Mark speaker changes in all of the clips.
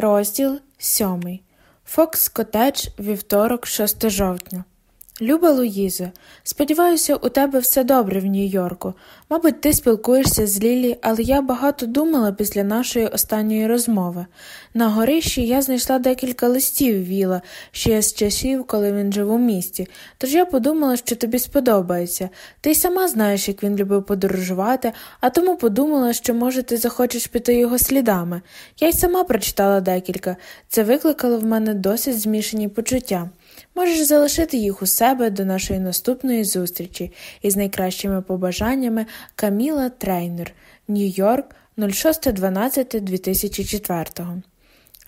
Speaker 1: Розділ 7. Фокс Котедж, вівторок, 6 жовтня. Люба Луїза, сподіваюся, у тебе все добре в Нью-Йорку. Мабуть, ти спілкуєшся з Лілі, але я багато думала після нашої останньої розмови. На горищі я знайшла декілька листів Віла, ще з часів, коли він жив у місті, тож я подумала, що тобі сподобається. Ти й сама знаєш, як він любив подорожувати, а тому подумала, що, може, ти захочеш піти його слідами. Я й сама прочитала декілька. Це викликало в мене досить змішані почуття. Можеш залишити їх у себе до нашої наступної зустрічі із найкращими побажаннями Каміла Трейнер, Нью-Йорк, 06.12.2004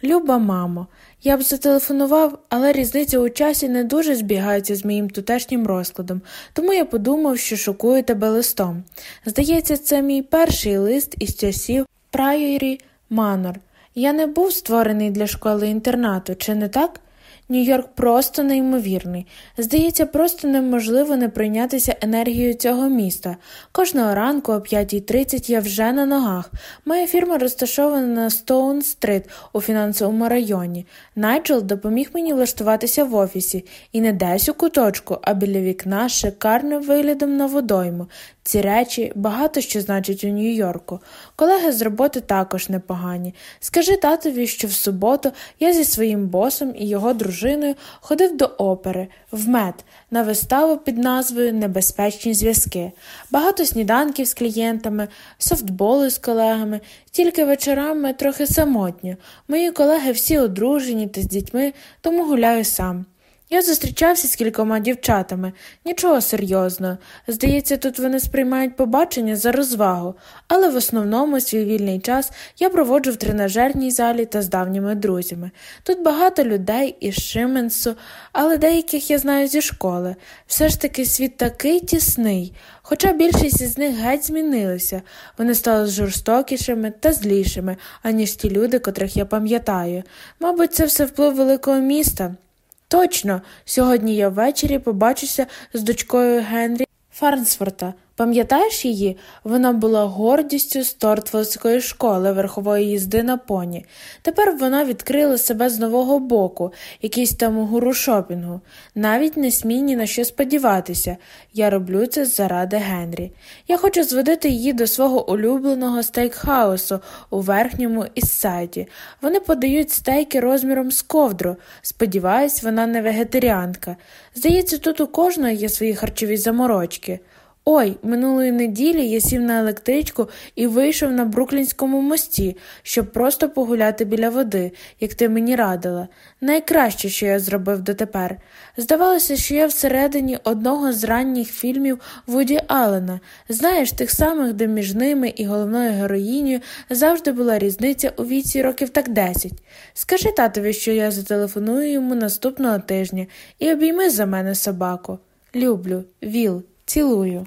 Speaker 1: Люба, мамо, я б зателефонував, але різниця у часі не дуже збігається з моїм тутешнім розкладом, тому я подумав, що шокую тебе листом. Здається, це мій перший лист із часів Прайорі Манор. Я не був створений для школи інтернату, чи не так? Нью-Йорк просто неймовірний. Здається, просто неможливо не прийнятися енергією цього міста. Кожного ранку о 5.30 я вже на ногах. Моя фірма розташована на Стоун-стрит у фінансовому районі. Найджел допоміг мені влаштуватися в офісі і не десь у куточку, а біля вікна шикарним виглядом на водойму. Ці речі багато що значать у Нью-Йорку. Колеги з роботи також непогані. Скажи татові, що в суботу я зі своїм босом і його дружиною ходив до опери, в мед, на виставу під назвою Небезпечні зв'язки, багато сніданків з клієнтами, софтболи з колегами, тільки вечорами трохи самотньо. Мої колеги всі одружені та з дітьми, тому гуляю сам. Я зустрічався з кількома дівчатами, нічого серйозного. Здається, тут вони сприймають побачення за розвагу, але в основному свій вільний час я проводжу в тренажерній залі та з давніми друзями. Тут багато людей із Шименсу, але деяких я знаю зі школи. Все ж таки світ такий тісний, хоча більшість із них геть змінилися. Вони стали жорстокішими та злішими, аніж ті люди, котрих я пам'ятаю. Мабуть, це все вплив великого міста. Точно, сьогодні я ввечері побачуся з дочкою Генрі Фарнсфорта. Пам'ятаєш її? Вона була гордістю Стортфордської школи верхової їзди на поні. Тепер вона відкрила себе з нового боку, якийсь там гуру шопінгу. Навіть не смій ні на що сподіватися. Я роблю це заради Генрі. Я хочу зводити її до свого улюбленого стейкхаусу у верхньому іссайді. Вони подають стейки розміром з ковдру. Сподіваюсь, вона не вегетаріанка. Здається, тут у кожної є свої харчові заморочки. Ой, минулої неділі я сів на електричку і вийшов на Бруклінському мості, щоб просто погуляти біля води, як ти мені радила. Найкраще, що я зробив дотепер. Здавалося, що я всередині одного з ранніх фільмів Вуді Аллена, знаєш, тих самих, де між ними і головною героїнею завжди була різниця у віці років так десять. Скажи татові, що я зателефоную йому наступного тижня і обійми за мене собаку. Люблю, Віл. Цілую.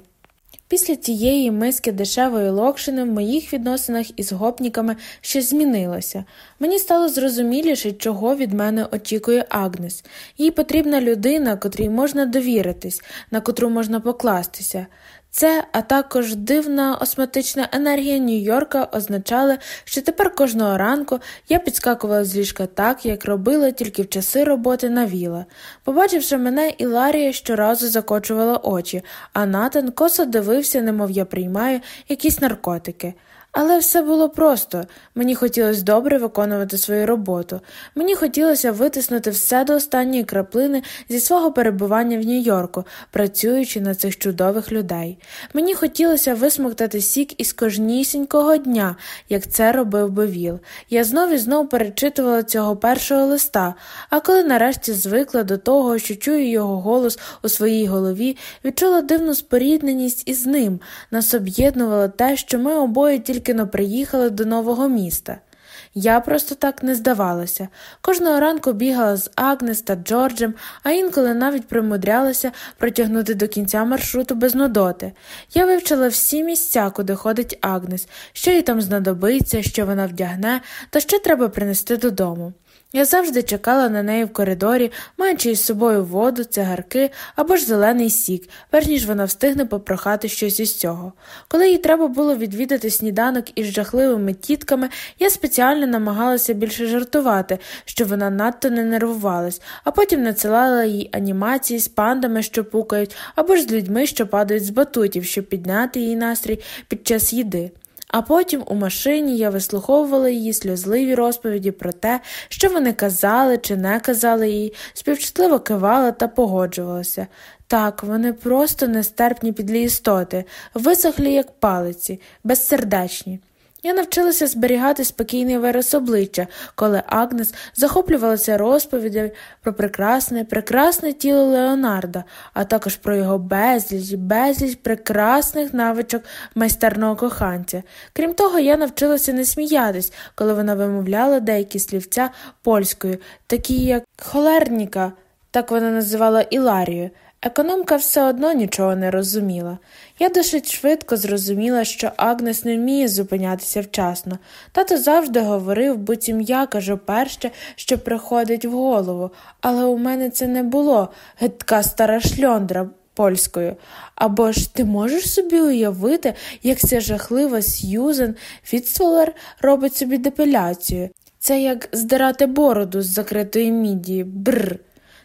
Speaker 1: Після тієї миски дешевої локшини в моїх відносинах із гопніками щось змінилося. Мені стало зрозуміліше, чого від мене очікує Агнес. Їй потрібна людина, котрій можна довіритись, на котру можна покластися. Це, а також дивна осматична енергія Нью-Йорка означали, що тепер кожного ранку я підскакувала з ліжка так, як робила тільки в часи роботи на віла. Побачивши мене, Іларія щоразу закочувала очі, а Натан косо дивився, немов я приймаю якісь наркотики. Але все було просто мені хотілося добре виконувати свою роботу, мені хотілося витиснути все до останньої краплини зі свого перебування в Нью-Йорку, працюючи на цих чудових людей. Мені хотілося висмоктати сік із кожнісінького дня, як це робив би Віл. Я знов і знов перечитувала цього першого листа, а коли нарешті звикла до того, що чую його голос у своїй голові, відчула дивну спорідненість із ним, нас об'єднувало те, що ми обоє тільки тільки но приїхали до нового міста. Я просто так не здавалася. Кожного ранку бігала з Агнес та Джорджем, а інколи навіть примудрялася протягнути до кінця маршруту без нудоти. Я вивчила всі місця, куди ходить Агнес, що їй там знадобиться, що вона вдягне, та що треба принести додому. Я завжди чекала на неї в коридорі, маючи із собою воду, цигарки або ж зелений сік, перш ніж вона встигне попрохати щось із цього. Коли їй треба було відвідати сніданок із жахливими тітками, я спеціально намагалася більше жартувати, щоб вона надто не нервувалась, а потім надсилала їй анімації з пандами, що пукають, або ж з людьми, що падають з батутів, щоб підняти її настрій під час їди. А потім у машині я вислуховувала її сльозливі розповіді про те, що вони казали чи не казали їй, співчутливо кивала та погоджувалася. Так, вони просто нестерпні підлі істоти, висохлі, як палиці, безсердечні. Я навчилася зберігати спокійний вираз обличчя, коли Агнес захоплювалася розповідями про прекрасне, прекрасне тіло Леонарда, а також про його безліч, безліч прекрасних навичок майстерного коханця. Крім того, я навчилася не сміятись, коли вона вимовляла деякі слівця польською, такі як холерніка, так вона називала Іларію. Економка все одно нічого не розуміла. Я досить швидко зрозуміла, що Агнес не вміє зупинятися вчасно. Тато завжди говорив, буцім я кажу перше, що приходить в голову, але у мене це не було гидка стара шльондра польською. Або ж ти можеш собі уявити, як ця жахлива Сьюзен Фіцвелер робить собі депиляцію. Це як здирати бороду з закритої мідії. Бррр.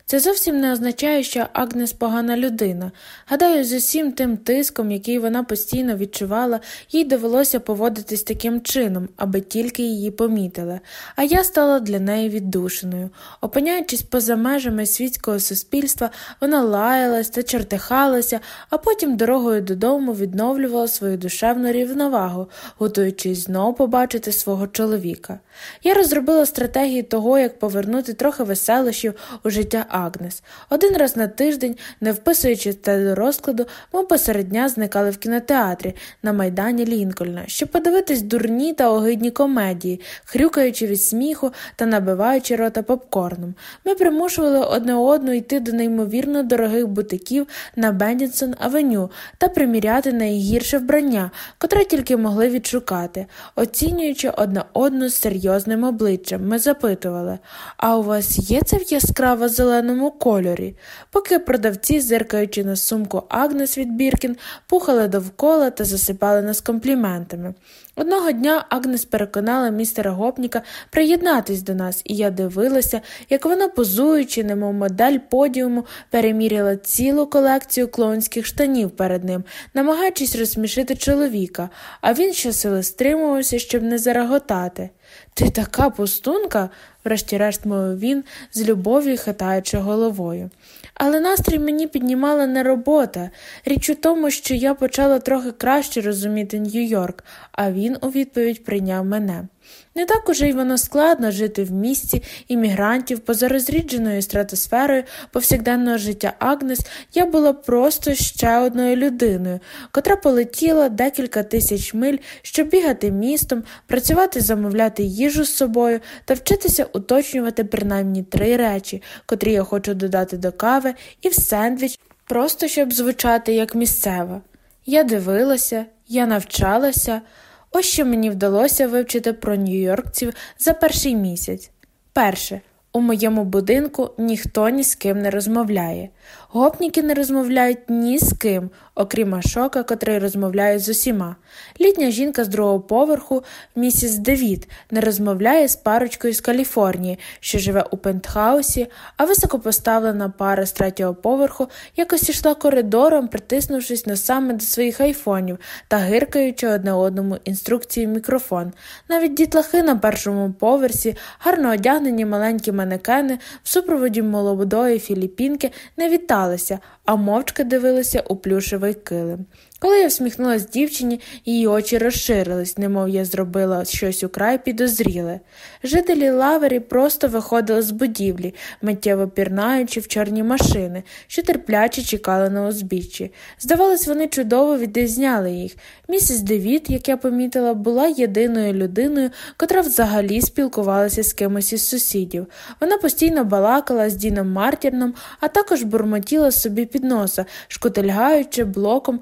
Speaker 1: Це зовсім не означає, що Агнес погана людина. Гадаю, з усім тим тиском, який вона постійно відчувала, їй довелося поводитись таким чином, аби тільки її помітили, а я стала для неї віддушеною. Опиняючись поза межами світського суспільства, вона лаялась та чертихалася, а потім дорогою додому відновлювала свою душевну рівновагу, готуючись знову побачити свого чоловіка. Я розробила стратегії того, як повернути трохи веселощів у життя Агнес. Один раз на тиждень, не вписуючи те до розкладу, ми посеред дня зникали в кінотеатрі на майдані Лінкольна, щоб подивитись дурні та огидні комедії, хрюкаючи від сміху та набиваючи рота попкорном. Ми примушували одне одну йти до неймовірно дорогих бутиків на Бендінсон Авеню та приміряти найгірше вбрання, котре тільки могли відшукати. Оцінюючи одне одну з серйозним обличчям, ми запитували А у вас є це в яскраво зеленому кольорі, поки продавці, зиркаючи на сумку Агнес від Біркін, пухали довкола та засипали нас компліментами. Одного дня Агнес переконала містера гопніка приєднатись до нас, і я дивилася, як вона, позуючи, немов модель подіуму, переміряла цілу колекцію клоунських штанів перед ним, намагаючись розсмішити чоловіка, а він щосили стримувався, щоб не зареготати. Ти така пустунка, врешті-решт мовив він, з любов'ю хитаючи головою. Але настрій мені піднімала не робота. Річ у тому, що я почала трохи краще розуміти Нью-Йорк, а він у відповідь прийняв мене. Не так уже й воно складно жити в місті іммігрантів поза розрідженою стратосферою повсякденного життя Агнес, я була просто ще одною людиною, котра полетіла декілька тисяч миль, щоб бігати містом, працювати, замовляти їжу з собою та вчитися уточнювати принаймні три речі, котрі я хочу додати до кави, і в сендвіч, просто щоб звучати як місцева. Я дивилася, я навчалася. Ось що мені вдалося вивчити про нью-йоркців за перший місяць. Перше, у моєму будинку ніхто ні з ким не розмовляє. Гопніки не розмовляють ні з ким, окрім Ашока, котрий розмовляє з усіма. Літня жінка з другого поверху, місіс Девід, не розмовляє з парочкою з Каліфорнії, що живе у пентхаусі, а високопоставлена пара з третього поверху якось йшла коридором, притиснувшись носами до своїх айфонів та гиркаючи одне одному інструкції мікрофон. Навіть дітлахи на першому поверсі, гарно одягнені маленькі манекени в супроводі молодої філіппінки не віталися, а мовчки дивилися у плюшевий килим. Коли я всміхнулася дівчині, її очі розширились, немов я зробила щось украй підозріле. Жителі лавері просто виходили з будівлі, миттєво пірнаючи в чорні машини, що терпляче чекали на узбіччі. Здавалось, вони чудово відрізняли їх. Місіс Девід, як я помітила, була єдиною людиною, котра взагалі спілкувалася з кимось із сусідів. Вона постійно балакала з Діном Мартірном, а також бурмотіла собі під носа, шкотельгаючи блоком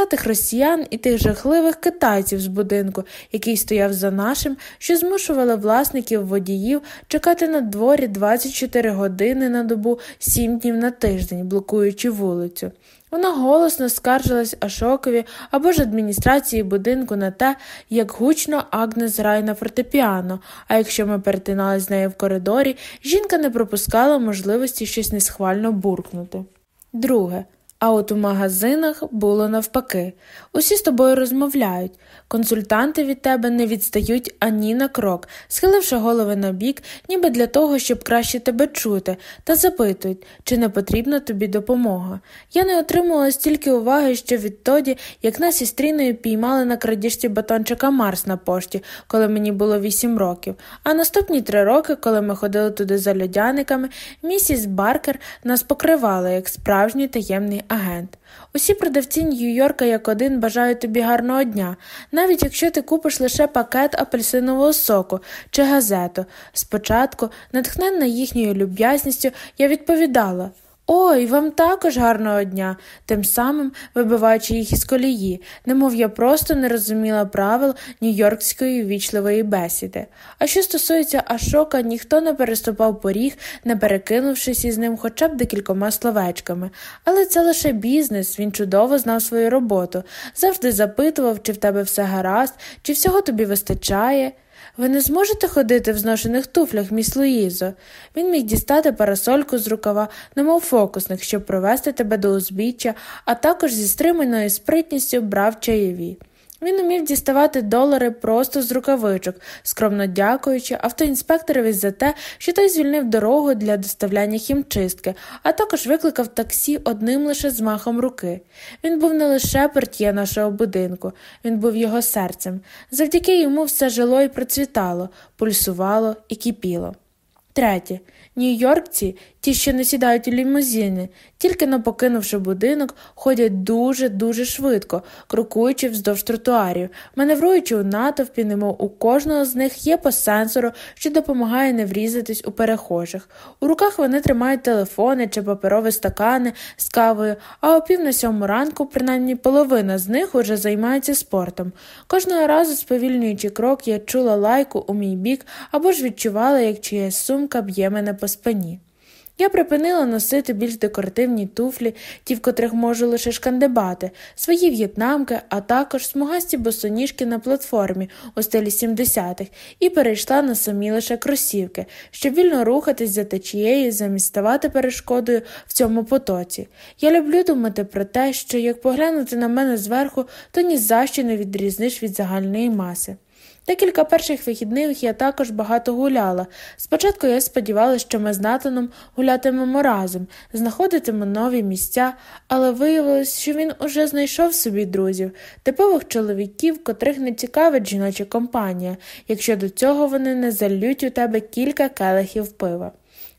Speaker 1: проклятих росіян і тих жахливих китайців з будинку, який стояв за нашим, що змушували власників водіїв чекати на дворі 24 години на добу, 7 днів на тиждень, блокуючи вулицю. Вона голосно скаржилась Ашокові або ж адміністрації будинку на те, як гучно Агнес грає на фортепіано, а якщо ми перетинали з нею в коридорі, жінка не пропускала можливості щось несхвально буркнути. Друге. А от у магазинах було навпаки. Усі з тобою розмовляють. Консультанти від тебе не відстають ані на крок, схиливши голови на бік, ніби для того, щоб краще тебе чути, та запитують, чи не потрібна тобі допомога. Я не отримувала стільки уваги, що відтоді, як нас із Тріною піймали на крадіжці батончика Марс на пошті, коли мені було вісім років. А наступні три роки, коли ми ходили туди за льодяниками, місіс Баркер нас покривала як справжній таємний агент. Усі продавці Нью-Йорка як один бажають тобі гарного дня, навіть якщо ти купиш лише пакет апельсинового соку чи газету. Спочатку, натхненна їхньою люб'язністю, я відповідала Ой, вам також гарного дня, тим самим вибиваючи їх із колії, немов я просто не розуміла правил нью-йоркської вічливої бесіди. А що стосується Ашока, ніхто не переступав поріг, не перекинувшись із ним хоча б декількома словечками. Але це лише бізнес, він чудово знав свою роботу, завжди запитував, чи в тебе все гаразд, чи всього тобі вистачає. Ви не зможете ходити в зношених туфлях, міс Луїзо. Він міг дістати парасольку з рукава, немов фокусник, щоб провести тебе до узбіччя, а також зі стриманою спритністю брав чаєві. Він умів діставати долари просто з рукавичок, скромно дякуючи автоінспекторові за те, що той звільнив дорогу для доставляння хімчистки, а також викликав таксі одним лише змахом руки. Він був не лише портє нашого будинку, він був його серцем. Завдяки йому все жило і процвітало, пульсувало і кипіло. Третє. Нью-Йоркці, ті, що не сідають у лімузини, тільки но покинувши будинок, ходять дуже-дуже швидко, крокуючи вздовж тротуарів, маневруючи у натовпі, немов у кожного з них є по сенсору, що допомагає не врізатись у перехожих. У руках вони тримають телефони чи паперові стакани з кавою, а о пів на сьому ранку, принаймні половина з них уже займається спортом. Кожного разу, сповільнюючи крок, я чула лайку у мій бік або ж відчувала, як чиясь сумка б'є мене по спині. Я припинила носити більш декоративні туфлі, ті, в котрих можу лише шкандибати, свої в'єтнамки, а також смугасті босоніжки на платформі у стилі 70-х, і перейшла на самі лише кросівки, щоб вільно рухатись за течією, замість ставати перешкодою в цьому потоці. Я люблю думати про те, що як поглянути на мене зверху, то ні за що не відрізниш від загальної маси. Декілька перших вихідних я також багато гуляла. Спочатку я сподівалася, що ми з Натаном гулятимемо разом, знаходитимемо нові місця, але виявилось, що він уже знайшов собі друзів, типових чоловіків, котрих не цікавить жіноча компанія, якщо до цього вони не залють у тебе кілька келихів пива.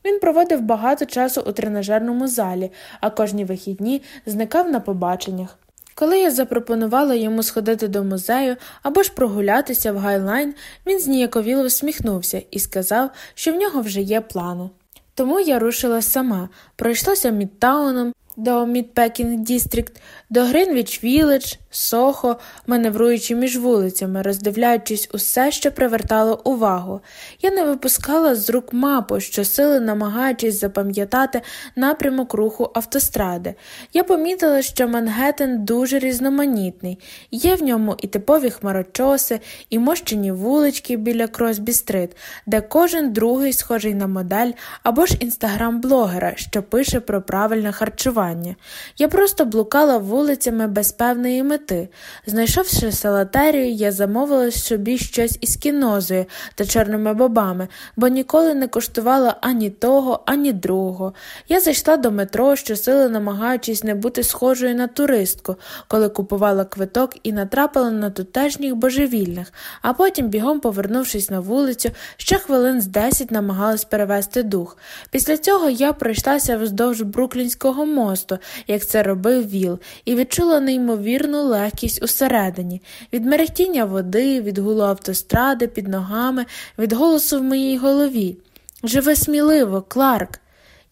Speaker 1: Він проводив багато часу у тренажерному залі, а кожні вихідні зникав на побаченнях. Коли я запропонувала йому сходити до музею або ж прогулятися в гайлайн, він зніяковіло всміхнувся і сказав, що в нього вже є плани. Тому я рушила сама, пройшлася Мідтауном, до Мітпекінг Дістрікт, до Гринвіч Вілледж, Сохо, маневруючи між вулицями, роздивляючись усе, що привертало увагу. Я не випускала з рук мапу, щосили намагаючись запам'ятати напрямок руху автостради. Я помітила, що Мангеттен дуже різноманітний, є в ньому і типові хмарочоси, і мощені вулички біля Кросбі-стрит, де кожен другий схожий на модель або ж інстаграм-блогера, що пише про правильне харчування. Я просто блукала вулицями без певної мети мети. Знайшовши салатерію, я замовила собі щось із кінозою та чорними бобами, бо ніколи не коштувала ані того, ані другого. Я зайшла до метро, щосили намагаючись не бути схожою на туристку, коли купувала квиток і натрапила на тутешніх божевільних, а потім, бігом повернувшись на вулицю, ще хвилин з десять намагалась перевести дух. Після цього я пройшлася вздовж Бруклінського мосту, як це робив Віл, і відчула неймовірну легкість усередині, від мерехтіння води, від гулу автостради під ногами, від голосу в моїй голові. Живи сміливо, Кларк.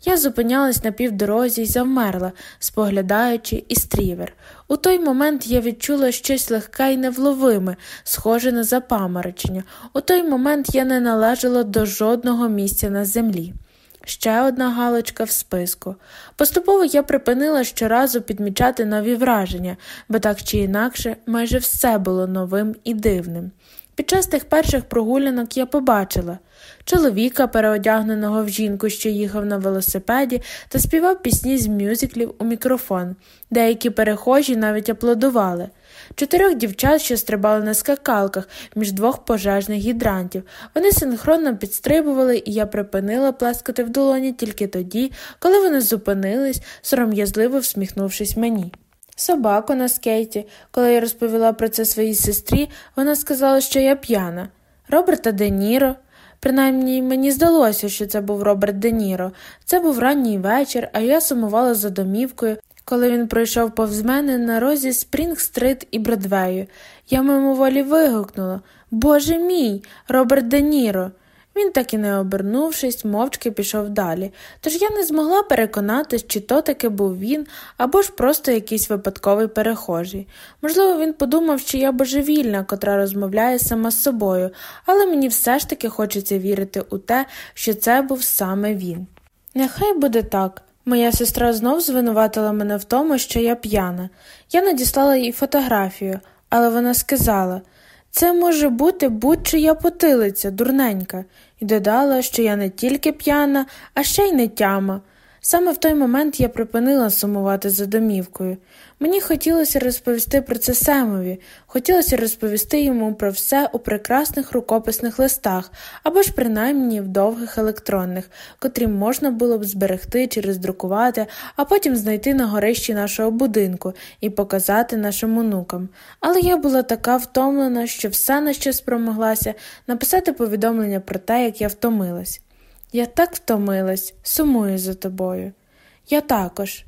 Speaker 1: Я зупинялась на півдорозі і завмерла, споглядаючи і стрівер. У той момент я відчула щось легке і невловиме, схоже на запаморочення. У той момент я не належала до жодного місця на землі. Ще одна галочка в списку. Поступово я припинила щоразу підмічати нові враження, бо так чи інакше майже все було новим і дивним. Під час тих перших прогулянок я побачила чоловіка, переодягненого в жінку, що їхав на велосипеді, та співав пісні з мюзиклів у мікрофон. Деякі перехожі навіть аплодували. Чотирьох дівчат, що стрибали на скакалках між двох пожежних гідрантів. Вони синхронно підстрибували, і я припинила плескати в долоні тільки тоді, коли вони зупинились, сором'язливо всміхнувшись мені. Собаку на скейті, коли я розповіла про це своїй сестрі, вона сказала, що я п'яна. Роберта Де Ніро. Принаймні мені здалося, що це був Роберт Де Ніро. Це був ранній вечір, а я сумувала за домівкою, коли він пройшов повз мене на розі Спрінг-стрит і Бродвею. Я мимоволі вигукнула Боже мій, Роберт Де Ніро!» Він, так і не обернувшись, мовчки пішов далі, тож я не змогла переконатись, чи то таки був він, або ж просто якийсь випадковий перехожий. Можливо, він подумав, що я божевільна, котра розмовляє сама з собою, але мені все ж таки хочеться вірити у те, що це був саме він. Нехай буде так. Моя сестра знов звинуватила мене в тому, що я п'яна. Я надіслала їй фотографію, але вона сказала це може бути будь-чия потилиця, дурненька, і додала, що я не тільки п'яна, а ще й не тяма. Саме в той момент я припинила сумувати за домівкою. Мені хотілося розповісти про це Семові, хотілося розповісти йому про все у прекрасних рукописних листах або ж принаймні в довгих електронних, котрі можна було б зберегти чи роздрукувати, а потім знайти на горищі нашого будинку і показати нашим онукам. Але я була така втомлена, що все на що спромоглася написати повідомлення про те, як я втомилась. Я так втомилась, сумую за тобою. Я також.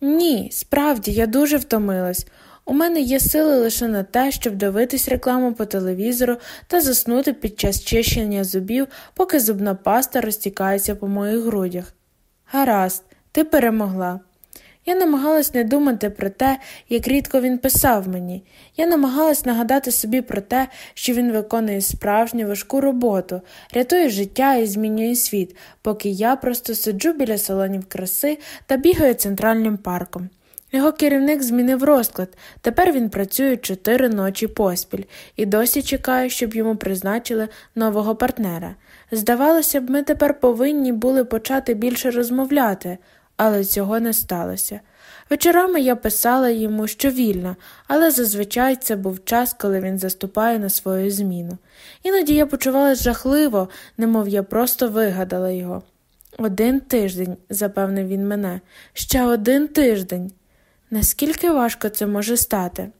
Speaker 1: Ні, справді, я дуже втомилась. У мене є сили лише на те, щоб дивитись рекламу по телевізору та заснути під час чищення зубів, поки зубна паста розтікається по моїх грудях. Гаразд, ти перемогла. Я намагалась не думати про те, як рідко він писав мені. Я намагалась нагадати собі про те, що він виконує справжню важку роботу, рятує життя і змінює світ, поки я просто сиджу біля салонів краси та бігаю центральним парком. Його керівник змінив розклад, тепер він працює чотири ночі поспіль і досі чекає, щоб йому призначили нового партнера. Здавалося б, ми тепер повинні були почати більше розмовляти але цього не сталося. Вечорами я писала йому, що вільна, але зазвичай це був час, коли він заступає на свою зміну. Іноді я почувалася жахливо, немов я просто вигадала його. Один тиждень, запевнив він мене, ще один тиждень. Наскільки важко це може стати?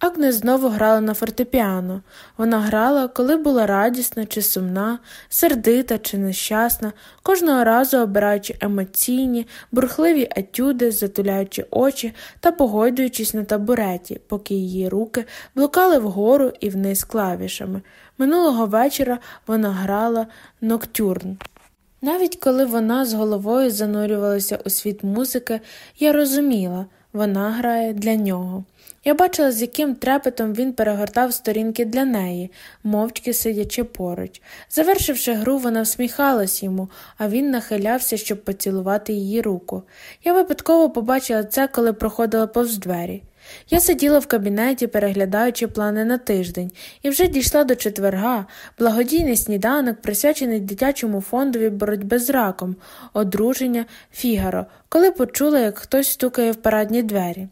Speaker 1: Агнес знову грала на фортепіано. Вона грала, коли була радісна чи сумна, сердита чи нещасна, кожного разу обираючи емоційні, бурхливі етюди, затуляючи очі та погойдуючись на табуреті, поки її руки блукали вгору і вниз клавішами. Минулого вечора вона грала ноктюрн. Навіть коли вона з головою занурювалася у світ музики, я розуміла, вона грає для нього. Я бачила, з яким трепетом він перегортав сторінки для неї, мовчки сидячи поруч. Завершивши гру, вона всміхалась йому, а він нахилявся, щоб поцілувати її руку. Я випадково побачила це, коли проходила повз двері. Я сиділа в кабінеті, переглядаючи плани на тиждень, і вже дійшла до четверга, благодійний сніданок, присвячений дитячому фондові боротьби з раком, одруження Фігаро, коли почула, як хтось стукає в парадні двері.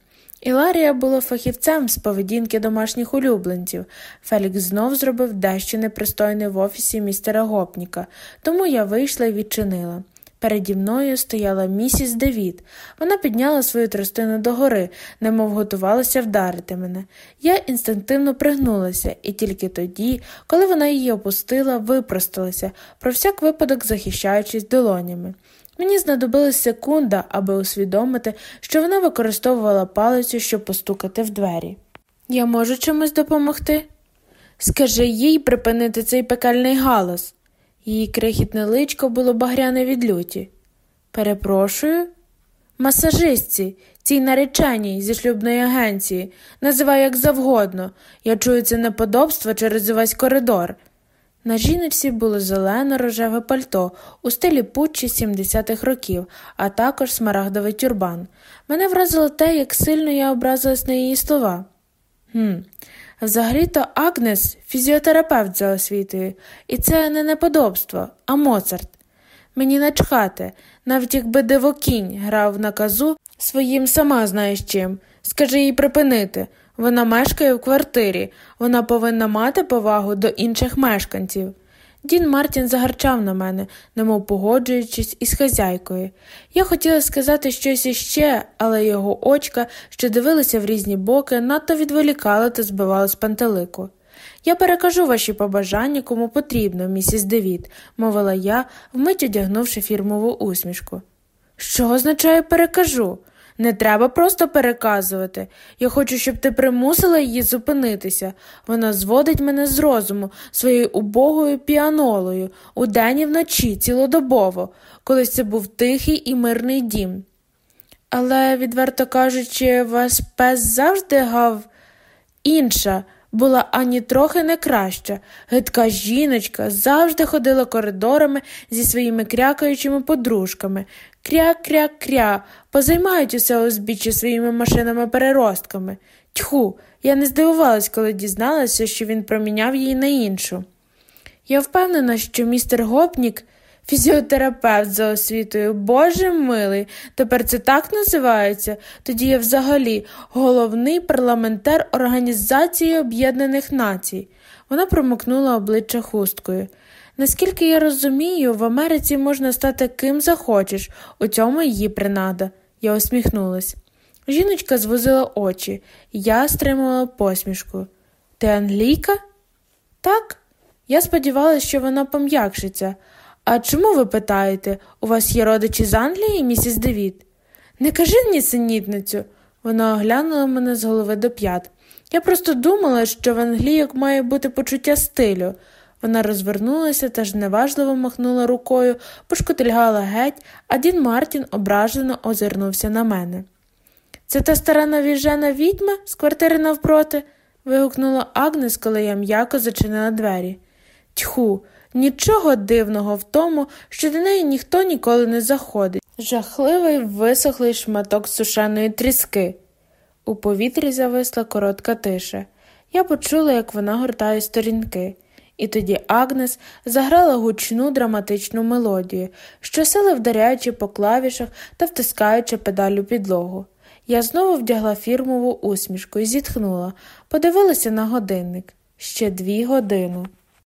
Speaker 1: Іларія була фахівцем з поведінки домашніх улюбленців. Фелікс знов зробив дещо непристойне в офісі містера Гопніка, тому я вийшла і відчинила. Переді мною стояла місіс Девід. Вона підняла свою тростину догори, немов готувалася вдарити мене. Я інстинктивно пригнулася, і тільки тоді, коли вона її опустила, випросталася, про всяк випадок захищаючись долонями. Мені знадобилась секунда, аби усвідомити, що вона використовувала палицю, щоб постукати в двері. Я можу чимось допомогти? Скажи їй припинити цей пекельний галас. Її крихітне личко було багряне від люті. Перепрошую, масажистці, цій нареченій зі шлюбної агенції, називай як завгодно. Я чую це неподобство через увесь коридор. На жіночці було зелено рожеве пальто у стилі путчі 70-х років, а також смарагдовий тюрбан. Мене вразило те, як сильно я образилась на її слова. «Хм, Взагалі-то Агнес фізіотерапевт за освітою, і це не неподобство, а Моцарт. Мені начхати, навіть якби дивокінь грав на казу своїм сама знаєш чим. Скажи їй припинити. Вона мешкає в квартирі, вона повинна мати повагу до інших мешканців. Дін Мартін загарчав на мене, немов погоджуючись із хазяйкою. Я хотіла сказати щось іще, але його очка, що дивилися в різні боки, надто відволікали та збивали з пантелику. Я перекажу ваші побажання, кому потрібно, місіс Девід, мовила я, вмить одягнувши фірмову усмішку. Що означає перекажу? Не треба просто переказувати. Я хочу, щоб ти примусила її зупинитися. Вона зводить мене з розуму своєю убогою піанолою удень і вночі, цілодобово, колись це був тихий і мирний дім. Але, відверто кажучи, вас пес завжди гав інша. Була ані трохи не краща. Гидка жіночка завжди ходила коридорами зі своїми крякаючими подружками, Кря-кря-кря, позаймають усе узбіччя своїми машинами-переростками. Тьху, я не здивувалась, коли дізналася, що він проміняв її на іншу. Я впевнена, що містер Гопнік, фізіотерапевт за освітою, Боже милий, тепер це так називається, тоді я взагалі головний парламентар Організації Об'єднаних Націй. Вона промокнула обличчя хусткою. Наскільки я розумію, в Америці можна стати ким захочеш, у цьому її принада. Я усміхнулась. Жіночка звозила очі, я стримувала посмішку. Ти англійка? Так. Я сподівалася, що вона пом'якшиться. А чому ви питаєте? У вас є родичі з Англії, місіс Девід? Не кажи мені синітницю. Вона оглянула мене з голови до п'ят. Я просто думала, що в Англії має бути почуття стилю. Вона розвернулася та ж неважливо махнула рукою, пошкотильгала геть, а Дін Мартін ображено озирнувся на мене. Це та стара навіжена відьма з квартири навпроти? вигукнула Агнес, коли я м'яко зачинила двері. Тьху, нічого дивного в тому, що до неї ніхто ніколи не заходить. Жахливий висохлий шматок сушеної тріски. У повітрі зависла коротка тиша. Я почула, як вона гортає сторінки. І тоді Агнес заграла гучну драматичну мелодію, щосили вдаряючи по клавішах та втискаючи педалю підлогу. Я знову вдягла фірмову усмішку і зітхнула, подивилася на годинник ще дві години.